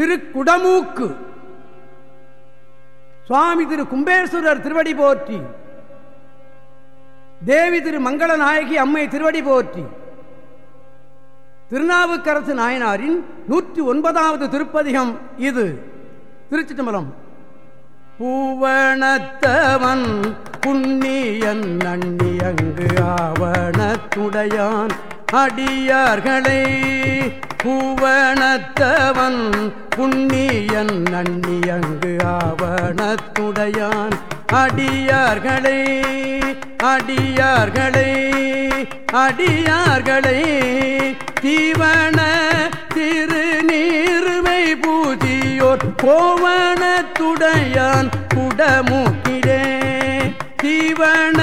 திருக்குடமூக்கு. சுவாமி திரு கும்பேஸ்வரர் திருவடி போற்றி. தேவி திரு மங்கள நாயகி அம்மை திருவடி போற்றி. திருநாவுக்கரசு நாயனாரின் நூற்றி ஒன்பதாவது திருப்பதிகம் இது. திருச்சிட்டம்பலம் பூவணத்தவன் புண்ணியன் நன்னியங்கு ஆவணத்துடையான். அடியார்களை பூவணத்தவன் புண்ணியன் நன்னியங்கு ஆவணத்துடையான். அடியார்களை அடியார்களை அடியார்களை தீவன திருநீர்மை பூஜியோர் கோவணத்துடையான் குடமுக்கிலே தீவன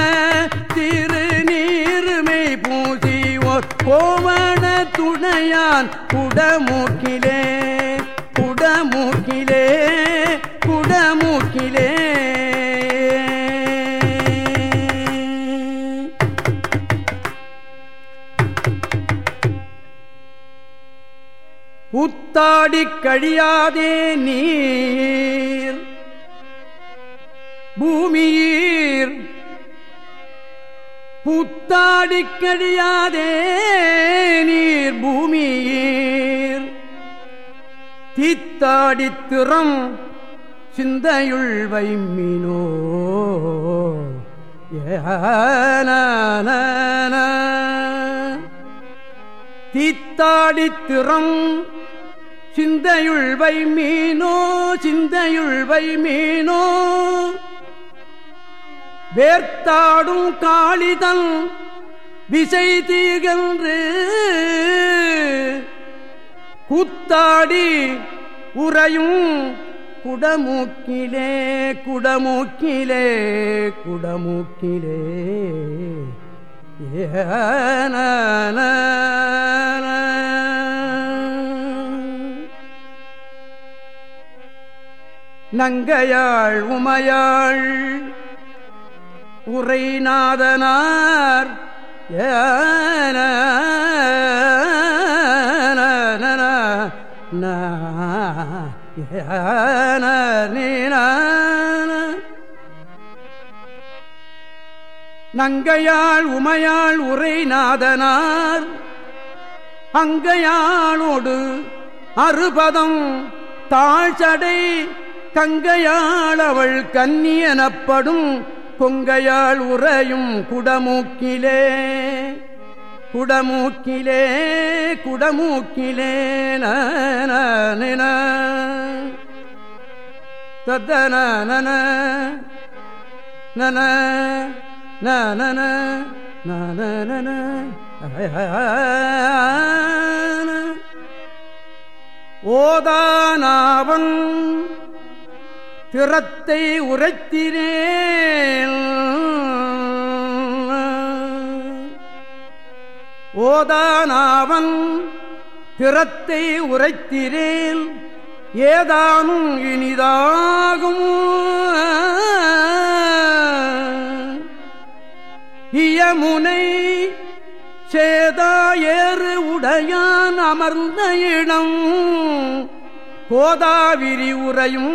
கோவண துணையான் குடமூக்கிலே குடமூக்கிலே குடமூக்கிலே. புத்தாடி கழியாதே நீர் பூமியீர் புத்தாடிக்கழியாதே நீர் பூமியீர். தீத்தாடி திறம் சிந்தையுள் வைமினோ. ஏன சிந்தையுள் வை மீனோ சிந்தையுள் வை மீனோ வேர்த்தாடும் காளிதன் விசை தீகன்று கூத்தாடி உறையும் குடமூக்கிலே குடமூக்கிலே குடமூக்கிலே. ஏன நங்கையாள் உமையாள் உரைநாதனார். ஏன நங்கையாள் உமையாள் உரைநாதனார். அங்கையாளோடு அறுபதம் தாழ்ச்சடை கங்கையாள் அவள் கன்னியனப்படும் பொங்கையாள் உறையும் குடமூக்கிலே குடமூக்கிலே குடமூக்கிலே நன தத்தன நன நன நன நன ஓதானாவன் திறத்தை உரைத்தினேல் ஓதானாவன் திறத்தை உரைத்திரேல் ஏதானும் இனிதாகும்? இயமுனை சேதா ஏறு உடையான் அமர்ந்த இடம். கோதாவிரி உரையும்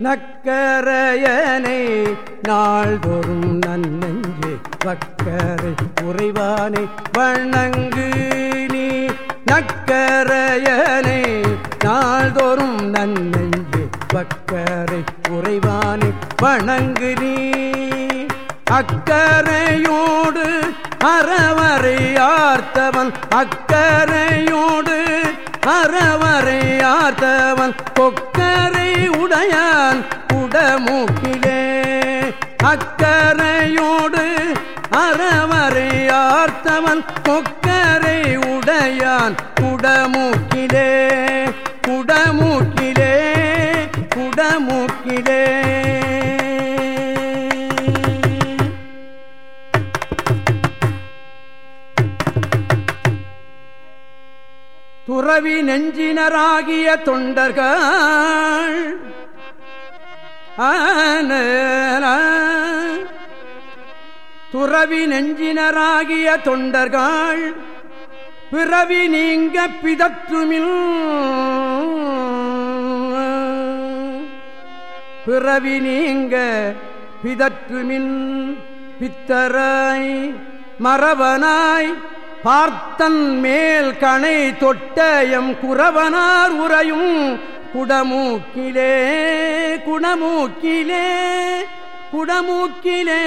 நக்கரையனை நாள்தோறும் நன்னெஞ்சு வக்கரை உறைவானை வணங்கு நீ நக்கரையனை நாள்தோறும் நன்னெஞ்சு வக்கரை உறைவானை வணங்கு நீ அக்கரையோடு அறவரை ஆர்த்தவன் அக்கரையோடு அறவரை ஆர்த்தவன் கொக்கரை உடையான் குடமூக்கிலே. அக்கரையோடு அறவரை ஆர்த்தவன் கொக்கரை உடையான் குடமூக்கிலே. குடமூக்கிலே குடமூக்கிலே. உதவி நெஞ்சினராகிய தொண்டர்கள். துறவி நெஞ்சினராகிய தொண்டர்கள். பிறவி நீங்க பிதத்துமில் பிறவி நீங்க பிதற்றுமின் பித்தராய் மரவனாய் பார்த்தன் மேல் கணை தொட்ட எம் குறவனார் உரையும் குடமூக்கிலே குடமூக்கிலே குடமூக்கிலே.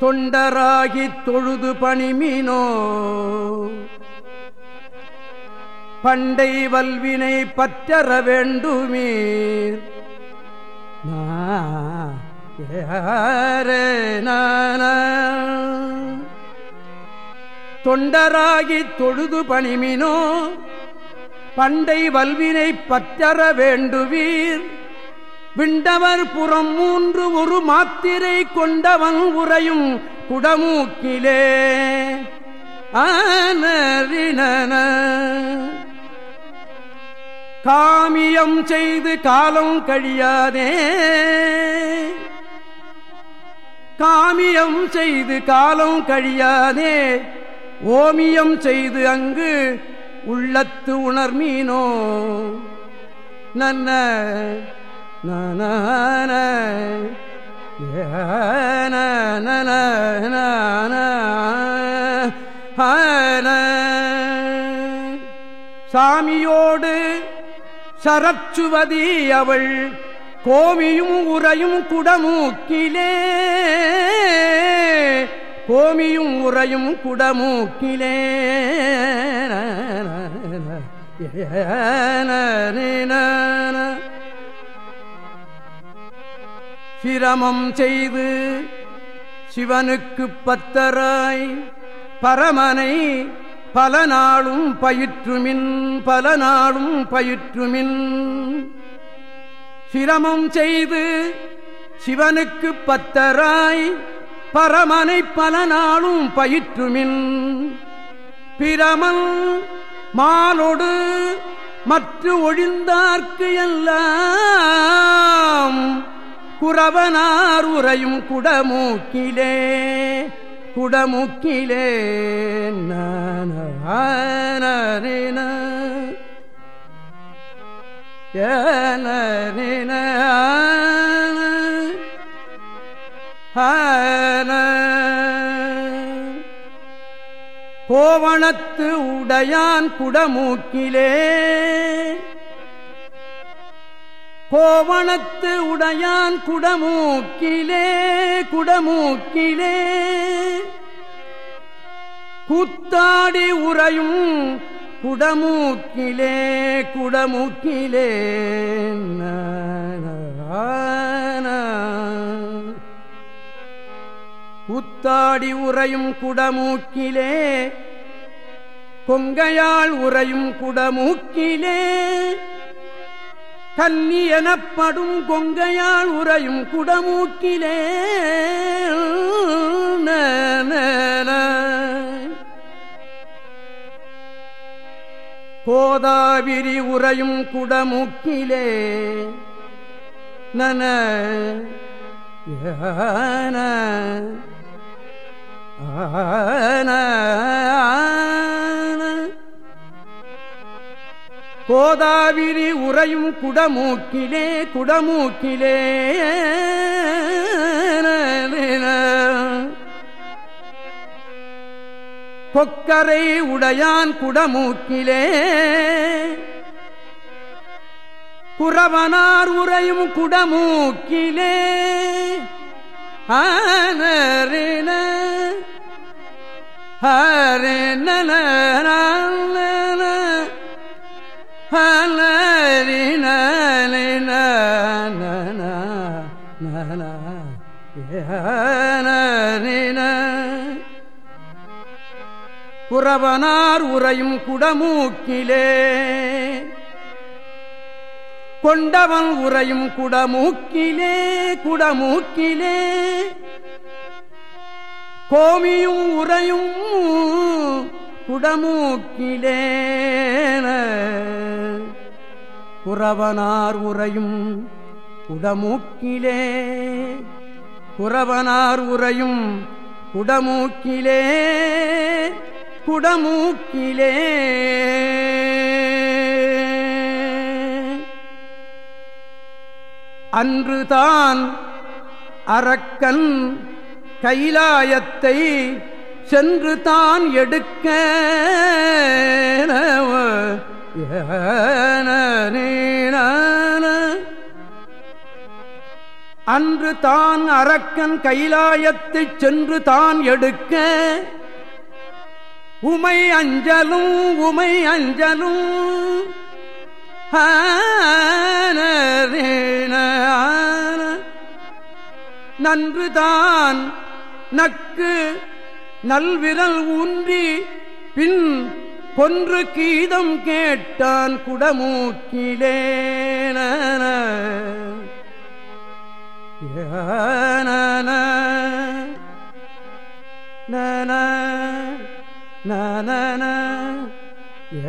தொண்டராகி தொழுது பணிமினோ பண்டை வல்வினை பற்றற வேண்டுமீர். தொண்டராகி தொழுது பணிமினோ பண்டை வல்வினை பற்றற வேண்டுவீர். விண்டவர் புறம் மூன்று ஒரு மாத்திரை கொண்டவன் உறையும் குடமூக்கிலே. ஆனரின காமியம் செய்து காலம் கழியாதே. காமியம் செய்து காலம் கழியாதே. ஓமியம் செய்து அங்கு உள்ளத்து உணர்மீனோ. நன்ன நன சாமியோடு சரச்சுவதி அவள் கோமியும் உறையும் குடமூக்கிலே கோமியும் உறையும் குடமூக்கிலே சிரமம் செய்து சிவனுக்கு பத்தராய் பரமனை பல நாளும் பயிற்றுமின் பல நாளும் பயிற்றுமின். சிரமம் செய்து சிவனுக்கு பத்தராய் பரமனை பல நாளும் பயிற்றுமின். பிரமன் மாலோடு மற்ற ஒழிந்தார்க்கு எல்லாம் குறவனார் உரையும் குடமூக்கிலே குடமுக்கிலே. ஏன கோவணத்து உடையான் குடமூக்கிலே. கோவணத்து உடையான் குடமூக்கிலே குடமூக்கிலே. கூத்தாடி உறையும் குடமூக்கிலே குடமூக்கிலே கூத்தாடி உறையும் குடமூக்கிலே கொங்கையாள் உறையும் குடமூக்கிலே கன்னி எனப்படும் கொங்கையால் உறையும் குடமூக்கிலே கோதாவிரி உறையும் குடமுக்கிலே நன கோதாவிரி உறையும் குடமூக்கிலே குடமூக்கிலே கொக்கரை உடையான் குடமூக்கிலே. குறவனார் உரையும் குடமூக்கிலே. ஹரின ஹரின புறவனார் உறையும் குடமூக்கிலே. கொண்டவன் உறையும் குடமூக்கிலே குடமூக்கிலே. கோமியும் உறையும் குடமூக்கிலே. குறவனார் உறையும் குடமூக்கிலே. குறவனார் உறையும் குடமூக்கிலே. குடமூக்கிலே. அன்றுதான் அரக்கன் கைலாயத்தை சென்று தான் எடுக்க அன்று தான் அரக்கன் கைலாயத்தை சென்று தான் எடுக்க உமை அஞ்சலும் உமை அஞ்சலும் நன்றுதான் நக்கு நல்விரல் ஊன்றி பின் கொன்று கீதம் கேட்டான் குடமூக்கிலே.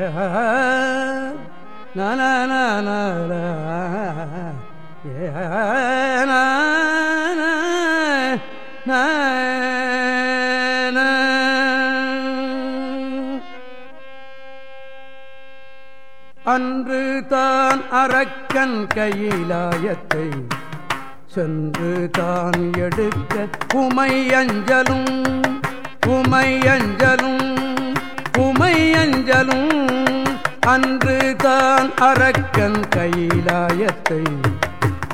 அன்று தான் அரக்கன் கையிலாயத்தை சென்று தான் எடுக்க உமை அஞ்சலும் உமை அஞ்சலும் அன்று தான் அரக்கன் கைலாயத்தை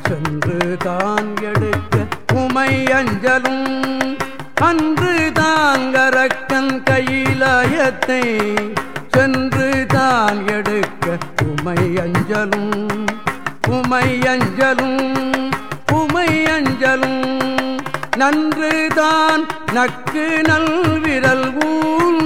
சென்று தான் எடுக்க உமை அஞ்சலும் அன்று தான் அரக்கன் கைலாயத்தை சென்று தான் எடுக்க உமை அஞ்சலும். உமை அஞ்சலும் உமை அஞ்சலும் நன்று தான் நக்கு நல்விரல் ஊன்றி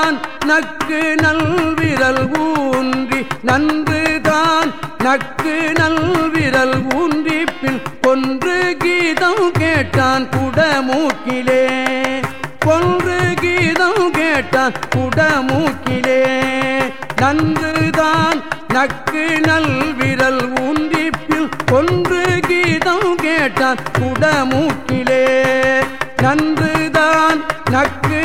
நன்றுதான் நக்கு நல்விரல் ஊன்றி நன்றுதான் நக்கு நல்விரல் ஊன்றி பின் கொன்று கீதம் கேட்டான் குடமூக்கிலே. கொன்று கீதம் கேட்டான் குடமூக்கிலே. நன்றுதான் நக்கு நல்விரல் ஊன்றி பின் கொன்று கீதம் கேட்டான் குடமூக்கிலே. நன்றுதான் நக்கு